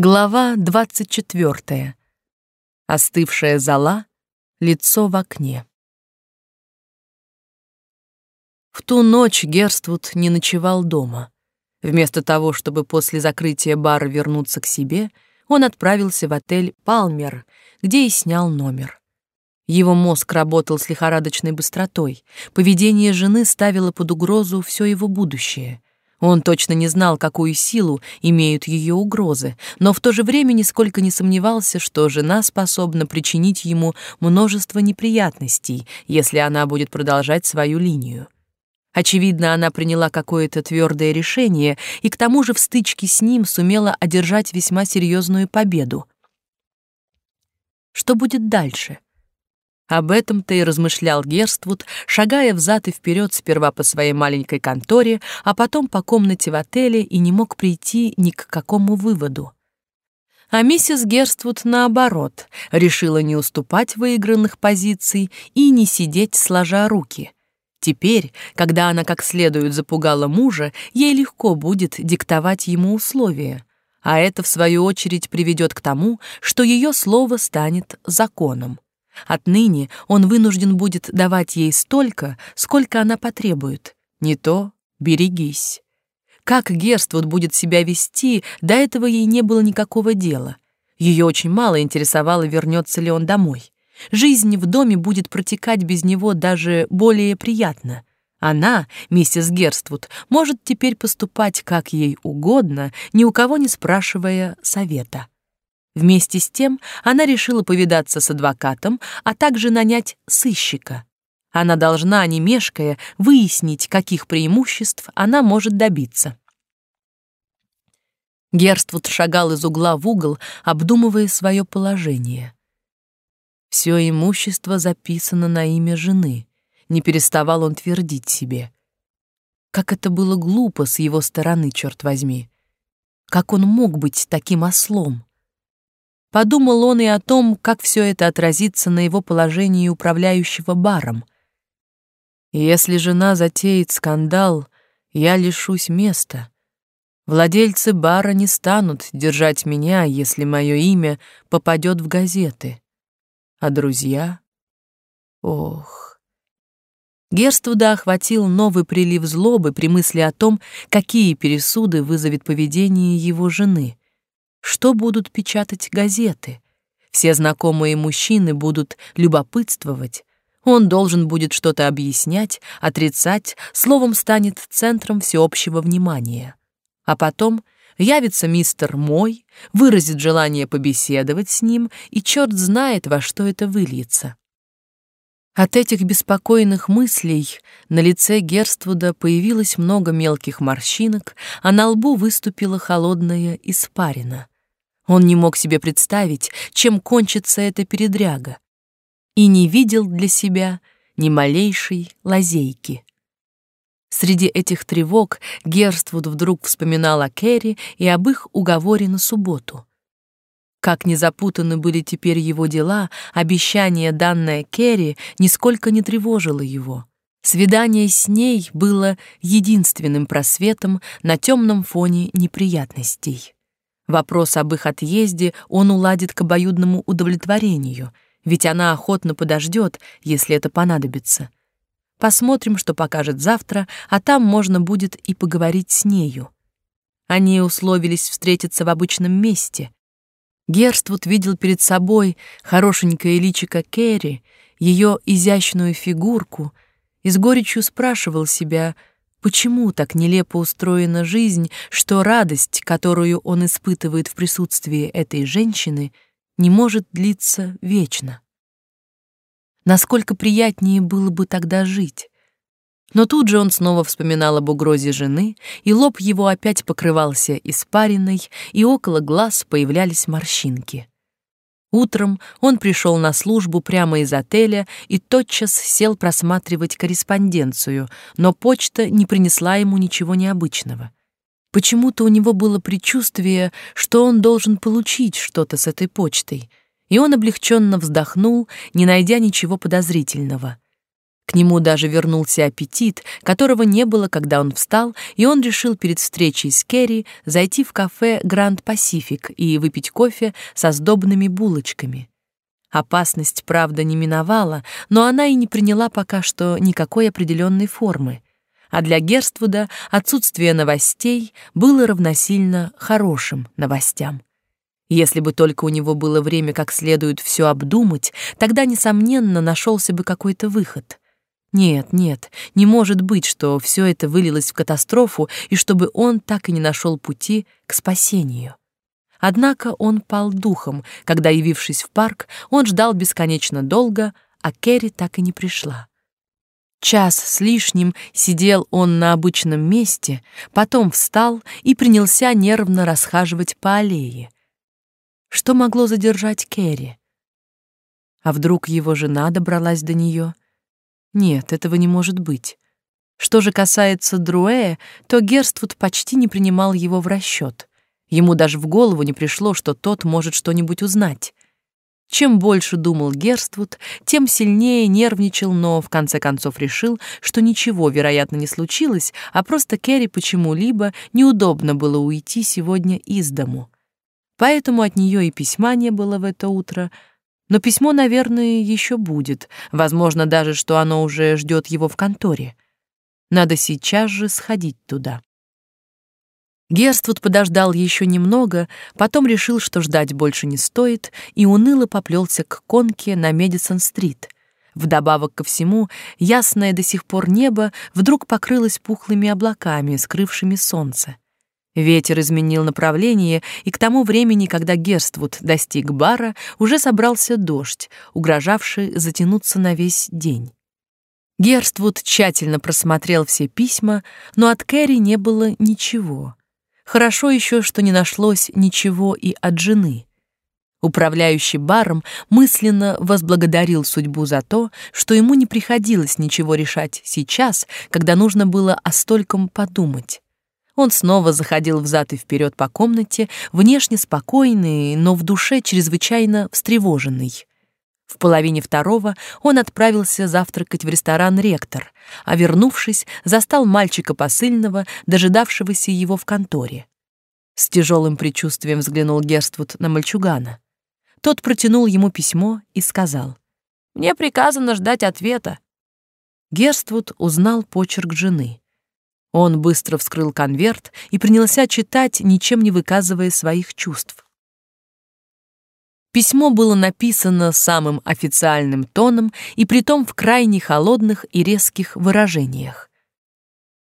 Глава двадцать четвертая. Остывшая зола, лицо в окне. В ту ночь Герствуд не ночевал дома. Вместо того, чтобы после закрытия бара вернуться к себе, он отправился в отель «Палмер», где и снял номер. Его мозг работал с лихорадочной быстротой. Поведение жены ставило под угрозу все его будущее — он точно не знал, какую силу имеют ее угрозы, но в то же время нисколько не сомневался, что жена способна причинить ему множество неприятностей, если она будет продолжать свою линию. Очевидно, она приняла какое-то твердое решение и к тому же в стычке с ним сумела одержать весьма серьезную победу. Что будет дальше? Об этом-то и размышлял Герствуд, шагая взад и вперед сперва по своей маленькой конторе, а потом по комнате в отеле и не мог прийти ни к какому выводу. А миссис Герствуд, наоборот, решила не уступать выигранных позиций и не сидеть сложа руки. Теперь, когда она как следует запугала мужа, ей легко будет диктовать ему условия. А это, в свою очередь, приведет к тому, что ее слово станет законом. Отныне он вынужден будет давать ей столько, сколько она потребует. Не то берегись. Как Герствуд будет себя вести, до этого ей не было никакого дела. Ее очень мало интересовало, вернется ли он домой. Жизнь в доме будет протекать без него даже более приятно. Она, миссис Герствуд, может теперь поступать как ей угодно, ни у кого не спрашивая совета. Вместе с тем она решила повидаться с адвокатом, а также нанять сыщика. Она должна, не мешкая, выяснить, каких преимуществ она может добиться. Герствуд шагал из угла в угол, обдумывая свое положение. Все имущество записано на имя жены, не переставал он твердить себе. Как это было глупо с его стороны, черт возьми. Как он мог быть таким ослом? Подумал он и о том, как все это отразится на его положении управляющего баром. Если жена затеет скандал, я лишусь места. Владельцы бара не станут держать меня, если мое имя попадет в газеты. А друзья? Ох. Герствуда охватил новый прилив злобы при мысли о том, какие пересуды вызовет поведение его жены. Что будут печатать газеты? Все знакомые мужчины будут любопытствовать. Он должен будет что-то объяснять, отрицать, словом, станет центром всеобщего внимания. А потом явится мистер Мой, выразит желание побеседовать с ним, и черт знает, во что это выльется. От этих беспокойных мыслей на лице Герствуда появилось много мелких морщинок, а на лбу выступила холодная испарина. Он не мог себе представить, чем кончится эта передряга, и не видел для себя ни малейшей лазейки. Среди этих тревог Герствуд вдруг вспоминал о Керри и об их уговоре на субботу. Как не запутаны были теперь его дела, обещание, данное Керри, нисколько не тревожило его. Свидание с ней было единственным просветом на темном фоне неприятностей. Вопрос об их отъезде он уладит к обоюдному удовлетворению, ведь она охотно подождет, если это понадобится. Посмотрим, что покажет завтра, а там можно будет и поговорить с нею. Они условились встретиться в обычном месте, Герствуд видел перед собой хорошенькое личико Кэрри, ее изящную фигурку, и с горечью спрашивал себя, почему так нелепо устроена жизнь, что радость, которую он испытывает в присутствии этой женщины, не может длиться вечно. Насколько приятнее было бы тогда жить, но тут же он снова вспоминал об угрозе жены, и лоб его опять покрывался испариной, и около глаз появлялись морщинки. Утром он пришел на службу прямо из отеля и тотчас сел просматривать корреспонденцию, но почта не принесла ему ничего необычного. Почему-то у него было предчувствие, что он должен получить что-то с этой почтой, и он облегченно вздохнул, не найдя ничего подозрительного — К нему даже вернулся аппетит, которого не было, когда он встал, и он решил перед встречей с Керри зайти в кафе Гранд Пасифик и выпить кофе со сдобными булочками. Опасность, правда, не миновала, но она и не приняла пока что никакой определенной формы. А для Герствуда отсутствие новостей было равносильно хорошим новостям. Если бы только у него было время как следует все обдумать, тогда, несомненно, нашелся бы какой-то выход — нет, нет, не может быть, что все это вылилось в катастрофу и чтобы он так и не нашел пути к спасению. Однако он пал духом, когда, явившись в парк, он ждал бесконечно долго, а Кэрри так и не пришла. Час с лишним сидел он на обычном месте, потом встал и принялся нервно расхаживать по аллее. Что могло задержать Кэрри? А вдруг его жена добралась до нее? Нет, этого не может быть. Что же касается Друэ, то Герствуд почти не принимал его в расчет. Ему даже в голову не пришло, что тот может что-нибудь узнать. Чем больше думал Герствуд, тем сильнее нервничал, но в конце концов решил, что ничего, вероятно, не случилось, а просто Керри почему-либо неудобно было уйти сегодня из дому. Поэтому от нее и письма не было в это утро, но письмо, наверное, еще будет. Возможно даже, что оно уже ждет его в конторе. Надо сейчас же сходить туда. Герствуд подождал еще немного, потом решил, что ждать больше не стоит, и уныло поплелся к конке на Медисон-стрит. Вдобавок ко всему, ясное до сих пор небо вдруг покрылось пухлыми облаками, скрывшими солнце. Ветер изменил направление, и к тому времени, когда Герствуд достиг бара, уже собрался дождь, угрожавший затянуться на весь день. Герствуд тщательно просмотрел все письма, но от Кэрри не было ничего. Хорошо еще, что не нашлось ничего и от жены. Управляющий баром мысленно возблагодарил судьбу за то, что ему не приходилось ничего решать сейчас, когда нужно было о стольком подумать. Он снова заходил взад и вперед по комнате, внешне спокойный, но в душе чрезвычайно встревоженный. В половине второго он отправился завтракать в ресторан «Ректор», а вернувшись, застал мальчика посыльного, дожидавшегося его в конторе. С тяжелым предчувствием взглянул Герствуд на мальчугана. Тот протянул ему письмо и сказал, «Мне приказано ждать ответа». Герствуд узнал почерк жены. Он быстро вскрыл конверт и принялся читать, ничем не выказывая своих чувств. Письмо было написано самым официальным тоном и притом в крайне холодных и резких выражениях.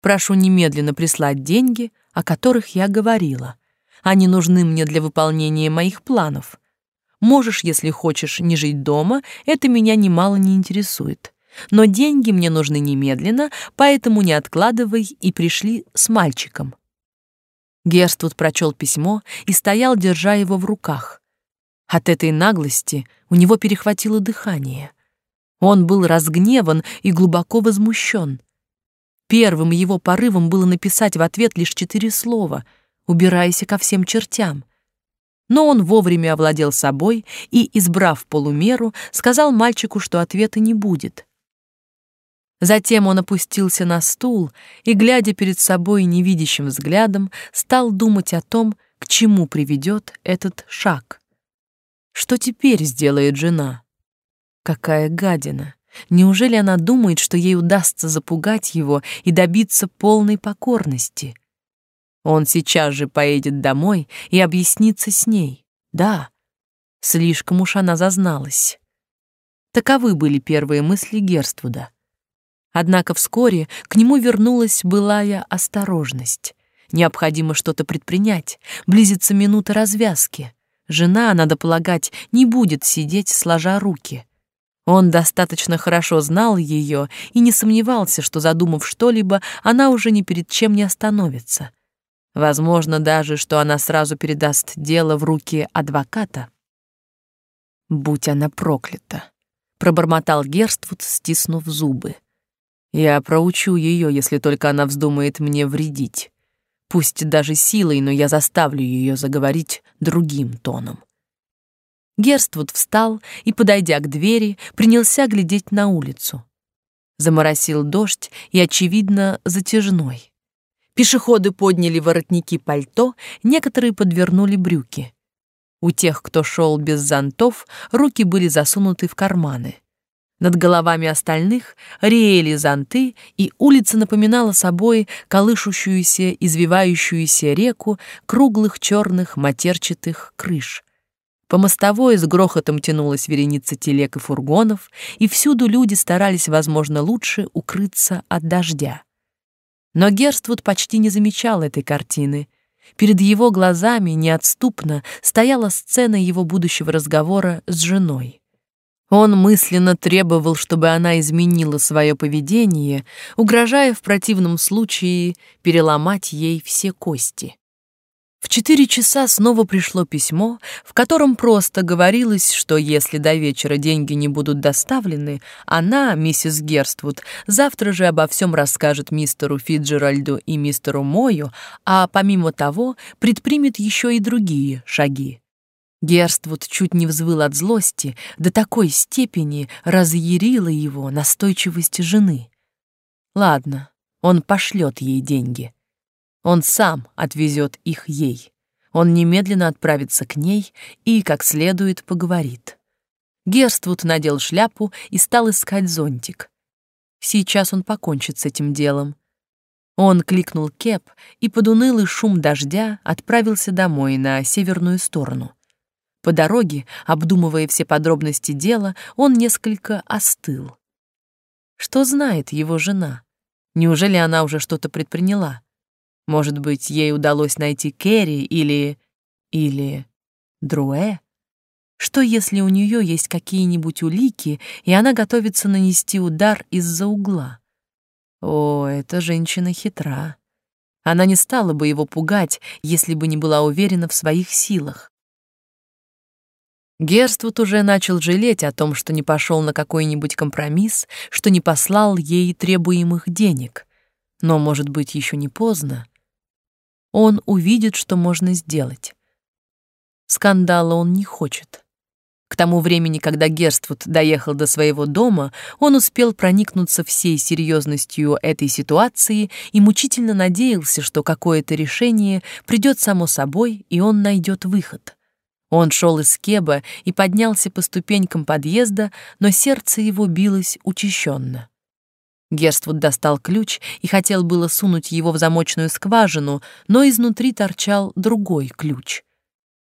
Прошу немедленно прислать деньги, о которых я говорила. Они нужны мне для выполнения моих планов. Можешь, если хочешь, не жить дома, это меня немало не интересует. Но деньги мне нужны немедленно, поэтому не откладывай и пришли с мальчиком. Герствуд прочел письмо и стоял, держа его в руках. От этой наглости у него перехватило дыхание. Он был разгневан и глубоко возмущен. Первым его порывом было написать в ответ лишь четыре слова «Убирайся ко всем чертям». Но он вовремя овладел собой и, избрав полумеру, сказал мальчику, что ответа не будет. Затем он опустился на стул и, глядя перед собой невидящим взглядом, стал думать о том, к чему приведет этот шаг. Что теперь сделает жена? Какая гадина! Неужели она думает, что ей удастся запугать его и добиться полной покорности? Он сейчас же поедет домой и объяснится с ней. Да, слишком уж она зазналась. Таковы были первые мысли Герствуда. Однако вскоре к нему вернулась былая осторожность. Необходимо что-то предпринять, близится минута развязки. Жена, надо полагать, не будет сидеть сложа руки. Он достаточно хорошо знал ее и не сомневался, что, задумав что-либо, она уже ни перед чем не остановится. Возможно даже, что она сразу передаст дело в руки адвоката. «Будь она проклята!» — пробормотал Герствуд, стиснув зубы. Я проучу ее, если только она вздумает мне вредить. Пусть даже силой, но я заставлю ее заговорить другим тоном. Герствуд встал и, подойдя к двери, принялся глядеть на улицу. Заморосил дождь и, очевидно, затяжной. Пешеходы подняли воротники пальто, некоторые подвернули брюки. У тех, кто шел без зонтов, руки были засунуты в карманы. Над головами остальных реяли зонты, и улица напоминала собой колышущуюся, извивающуюся реку круглых черных матерчатых крыш. По мостовой с грохотом тянулась вереница телег и фургонов, и всюду люди старались, возможно, лучше укрыться от дождя. Но Герствуд почти не замечал этой картины. Перед его глазами неотступно стояла сцена его будущего разговора с женой. Он мысленно требовал, чтобы она изменила свое поведение, угрожая в противном случае переломать ей все кости. В четыре часа снова пришло письмо, в котором просто говорилось, что если до вечера деньги не будут доставлены, она, миссис Герствуд, завтра же обо всем расскажет мистеру Фиджеральду и мистеру Мою, а помимо того предпримет еще и другие шаги. Герствуд чуть не взвыл от злости, до такой степени разъярила его настойчивость жены. Ладно, он пошлет ей деньги. Он сам отвезет их ей. Он немедленно отправится к ней и, как следует, поговорит. Герствуд надел шляпу и стал искать зонтик. Сейчас он покончит с этим делом. Он кликнул кеп и под унылый шум дождя отправился домой на северную сторону. По дороге, обдумывая все подробности дела, он несколько остыл. Что знает его жена? Неужели она уже что-то предприняла? Может быть, ей удалось найти Керри или... или... Друэ? Что, если у нее есть какие-нибудь улики, и она готовится нанести удар из-за угла? О, эта женщина хитра. Она не стала бы его пугать, если бы не была уверена в своих силах. Герствуд уже начал жалеть о том, что не пошел на какой-нибудь компромисс, что не послал ей требуемых денег. Но, может быть, еще не поздно он увидит, что можно сделать. Скандала он не хочет. К тому времени, когда Герствуд доехал до своего дома, он успел проникнуться всей серьезностью этой ситуации и мучительно надеялся, что какое-то решение придет само собой, и он найдет выход. Он шел из Кеба и поднялся по ступенькам подъезда, но сердце его билось учащенно. Герствуд достал ключ и хотел было сунуть его в замочную скважину, но изнутри торчал другой ключ.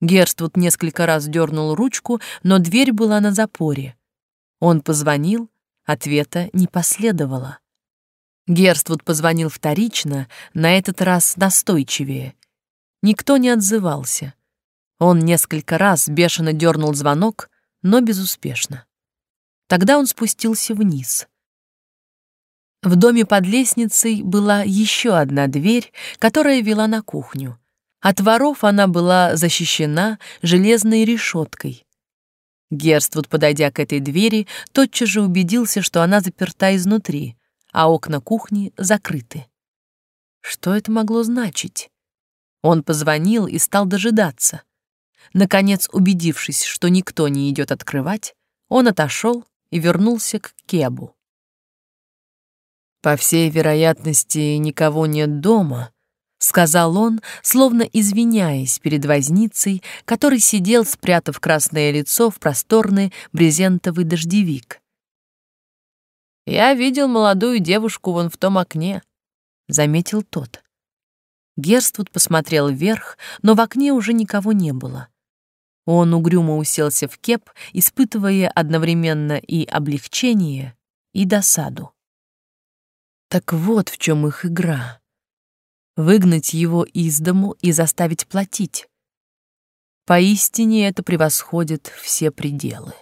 Герствуд несколько раз дернул ручку, но дверь была на запоре. Он позвонил, ответа не последовало. Герствуд позвонил вторично, на этот раз настойчивее. Никто не отзывался. Он несколько раз бешено дернул звонок, но безуспешно. Тогда он спустился вниз — в доме под лестницей была еще одна дверь, которая вела на кухню. От воров она была защищена железной решеткой. Герствуд, подойдя к этой двери, тотчас же убедился, что она заперта изнутри, а окна кухни закрыты. Что это могло значить? Он позвонил и стал дожидаться. Наконец, убедившись, что никто не идет открывать, он отошел и вернулся к Кебу. «По всей вероятности, никого нет дома», — сказал он, словно извиняясь перед возницей, который сидел, спрятав красное лицо в просторный брезентовый дождевик. «Я видел молодую девушку вон в том окне», — заметил тот. Герствуд посмотрел вверх, но в окне уже никого не было. Он угрюмо уселся в кеп, испытывая одновременно и облегчение, и досаду. Так вот в чем их игра. Выгнать его из дому и заставить платить. Поистине это превосходит все пределы.